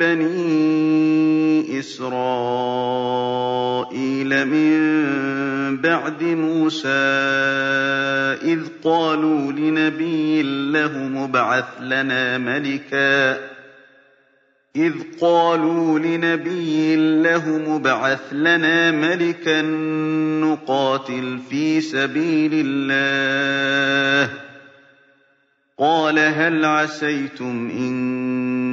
بَنِي إِسْرَائِيلَ مِن بَعْدِ مُوسَىٰ إِذْ قَالُوا لِنَبِيٍّ لَّهُمُ ابْعَثْ لَنَا مَلِكًا نُّقَاتِلْ فِي سَبِيلِ اللَّهِ ۖ قَالَ هَلْ عَسَيْتُمْ إِن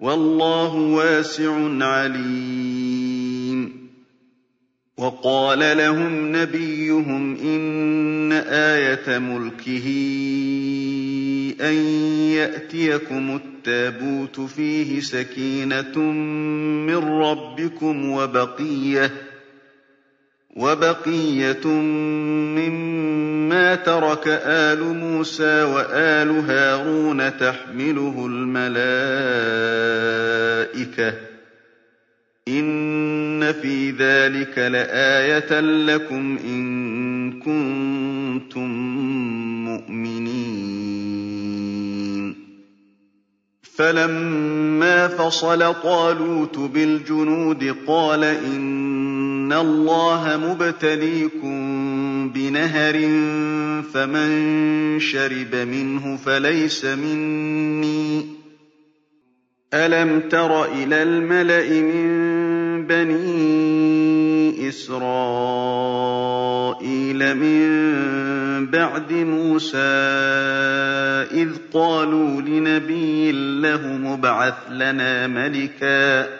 وَاللَّهُ وَاسِعٌ عَلِيمٌ. وَقَالَ لَهُمْ نَبِيُّهُمْ إِنَّ آيَةَ مُلْكِهِ أَن يَأْتِيَكُمُ التَّابُوتُ فِيهِ سَكِينَةٌ مِّن رَّبِّكُمْ وَبَقِيَّةٌ مِّمَّا تَرَكَ آلُ مُوسَىٰ وَآلُ هَارُونَ تَحْمِلُهُ الْمَلَائِكَةُ ۚ. إِنَّ فِي ذَٰلِكَ لَآيَةً لَّكُمْ إِن كُنتُم مُّؤْمِنِينَ. فَلَمَّا فَصَلَ طَالُوتُ بِالْجُنُودِ قَالَ إِنَّ اللَّهَ مُبْتَلِيكُم بِنَهَرٍ فَمَن شَرِبَ مِنْهُ فَلَيْسَ مِنِّي ۖ أَلَمْ تَرَ إِلَى الْمَلَإِ مِن بَنِي إِسْرَائِيلَ مِن بَعْدِ مُوسَىٰ إِذْ قَالُوا لِنَبِيٍّ لَّهُمُ ابْعَثْ لَنَا مَلِكًا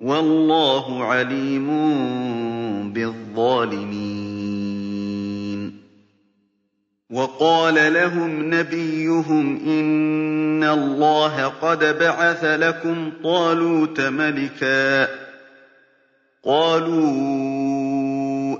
وَاللَّهُ عَلِيمٌ بِالظَّالِمِينَ. وَقَالَ لَهُمْ نَبِيُّهُمْ إِنَّ اللَّهَ قَدْ بَعَثَ لَكُمْ طَالُوتَ مَلِكًا ۚ. قَالُوا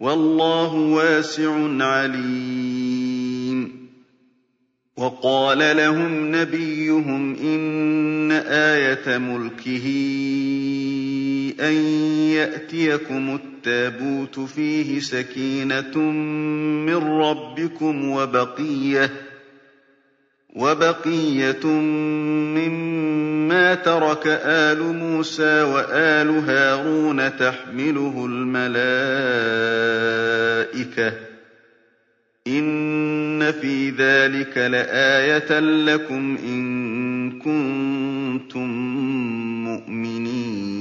وَاللَّهُ وَاسِعٌ عَلِيمٌ. وَقَالَ لَهُمْ نَبِيُّهُمْ إِنَّ آيَةَ مُلْكِهِ أَن يَأْتِيَكُمُ التَّابُوتُ فِيهِ سَكِينَةٌ مِّن رَّبِّكُمْ وَبَقِيَّةٌ مِّمَّا تَرَكَ آلُ مُوسَىٰ وَآلُ هَارُونَ تَحْمِلُهُ الْمَلَائِكَةُ ۚ. إِنَّ فِي ذَٰلِكَ لَآيَةً لَّكُمْ إِن كُنتُم مُّؤْمِنِينَ.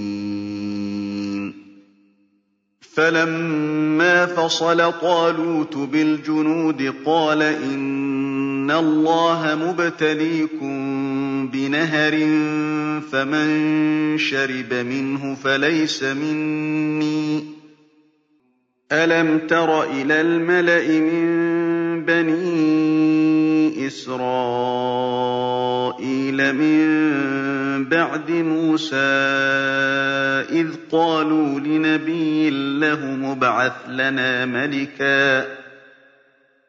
فَلَمَّا فَصَلَ طَالُوتُ بِالْجُنُودِ قَالَ إِنَّ اللَّهَ مُبْتَلِيكُم بِنَهَرٍ فَمَن شَرِبَ مِنْهُ فَلَيْسَ مِنِّي ۖ. أَلَمْ تَرَ إِلَى الْمَلَإِ مِن بَنِي إِسْرَائِيلَ مِن بَعْدِ مُوسَىٰ إِذْ قَالُوا لِنَبِيٍّ لَّهُمُ ابْعَثْ لَنَا مَلِكًا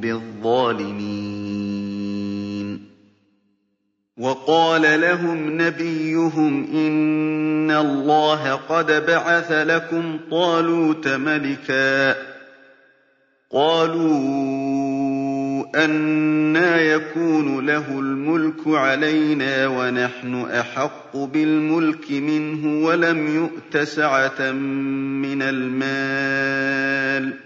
بِالظَّالِمِينَ. وَقَالَ لَهُمْ نَبِيُّهُمْ إِنَّ اللَّهَ قَدْ بَعَثَ لَكُمْ طَالُوتَ مَلِكًا ۚ. قَالُوا أَنَّىٰ يَكُونُ لَهُ الْمُلْكُ عَلَيْنَا وَنَحْنُ أَحَقُّ بِالْمُلْكِ مِنْهُ وَلَمْ يُؤْتَ سَعَةً مِّنَ الْمَالِ ۚ.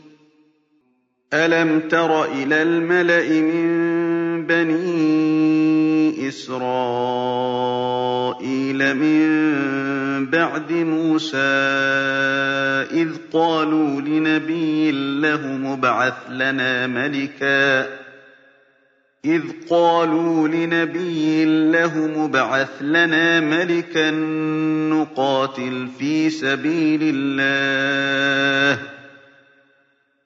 أَلَمْ تَرَ إِلَى الْمَلَإِ مِن بَنِي إِسْرَائِيلَ مِن بَعْدِ مُوسَىٰ إِذْ قَالُوا لِنَبِيٍّ لَّهُمُ ابْعَثْ لَنَا مَلِكًا نُّقَاتِلْ فِي سَبِيلِ اللَّهِ ۖ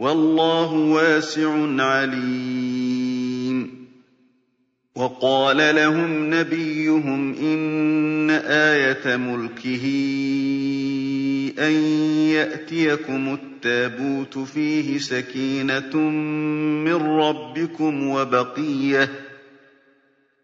وَاللَّهُ وَاسِعٌ عَلِيمٌ. وَقَالَ لَهُمْ نَبِيُّهُمْ إِنَّ آيَةَ مُلْكِهِ أَن يَأْتِيَكُمُ التَّابُوتُ فِيهِ سَكِينَةٌ مِّن رَّبِّكُمْ وَبَقِيَّةٌ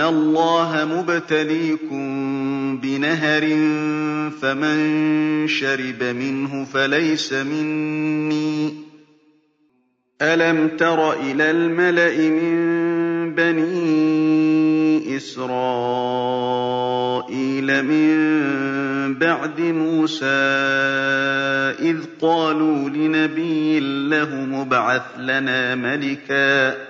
اللَّهَ مُبْتَلِيكُم بِنَهَرٍ فَمَن شَرِبَ مِنْهُ فَلَيْسَ مِنِّي ۖ أَلَمْ تَرَ إِلَى الْمَلَإِ مِن بَنِي إِسْرَائِيلَ مِن بَعْدِ مُوسَىٰ إِذْ قَالُوا لِنَبِيٍّ لَّهُمُ ابْعَثْ لَنَا مَلِكًا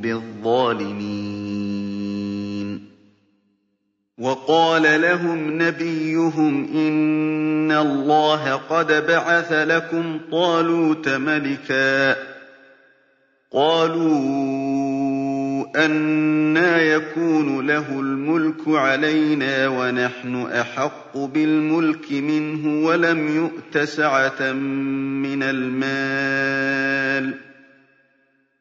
بِالظَّالِمِينَ. وَقَالَ لَهُمْ نَبِيُّهُمْ إِنَّ اللَّهَ قَدْ بَعَثَ لَكُمْ طَالُوتَ مَلِكًا ۚ. قَالُوا أَنَّىٰ يَكُونُ لَهُ الْمُلْكُ عَلَيْنَا وَنَحْنُ أَحَقُّ بِالْمُلْكِ مِنْهُ وَلَمْ يُؤْتَ سَعَةً مِّنَ الْمَالِ ۚ.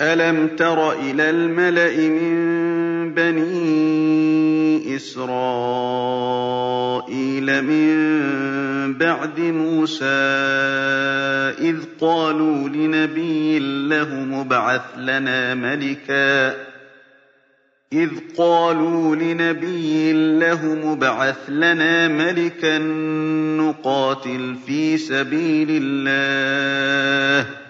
أَلَمْ تَرَ إِلَى الْمَلَإِ مِن بَنِي إِسْرَائِيلَ مِن بَعْدِ مُوسَىٰ إِذْ قَالُوا لِنَبِيٍّ لَّهُمُ ابْعَثْ لَنَا مَلِكًا نُّقَاتِلْ فِي سَبِيلِ اللَّهِ ۖ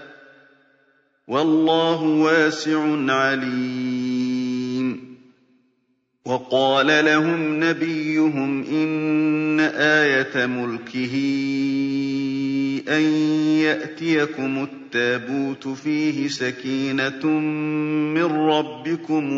وَاللَّهُ وَاسِعٌ عَلِيمٌ. وَقَالَ لَهُمْ نَبِيُّهُمْ إِنَّ آيَةَ مُلْكِهِ أَن يَأْتِيَكُمُ التَّابُوتُ فِيهِ سَكِينَةٌ مِّن رَّبِّكُمْ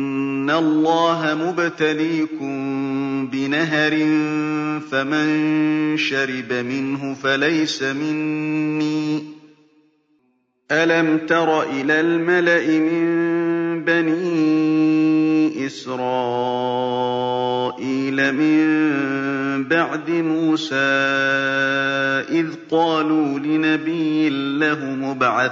اللَّهَ مُبْتَلِيكُم بِنَهَرٍ فَمَن شَرِبَ مِنْهُ فَلَيْسَ مِنِّي ۖ أَلَمْ تَرَ إِلَى الْمَلَإِ مِن بَنِي إِسْرَائِيلَ مِن بَعْدِ مُوسَىٰ إِذْ قَالُوا لِنَبِيٍّ لَّهُمُ ابْعَثْ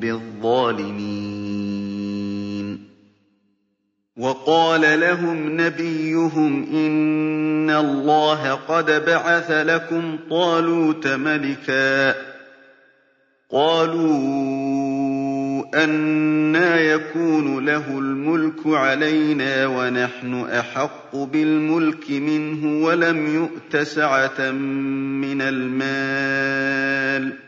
بِالظَّالِمِينَ. وَقَالَ لَهُمْ نَبِيُّهُمْ إِنَّ اللَّهَ قَدْ بَعَثَ لَكُمْ طَالُوتَ مَلِكًا ۚ. قَالُوا أَنَّىٰ يَكُونُ لَهُ الْمُلْكُ عَلَيْنَا وَنَحْنُ أَحَقُّ بِالْمُلْكِ مِنْهُ وَلَمْ يُؤْتَ سَعَةً مِّنَ الْمَالِ ۚ.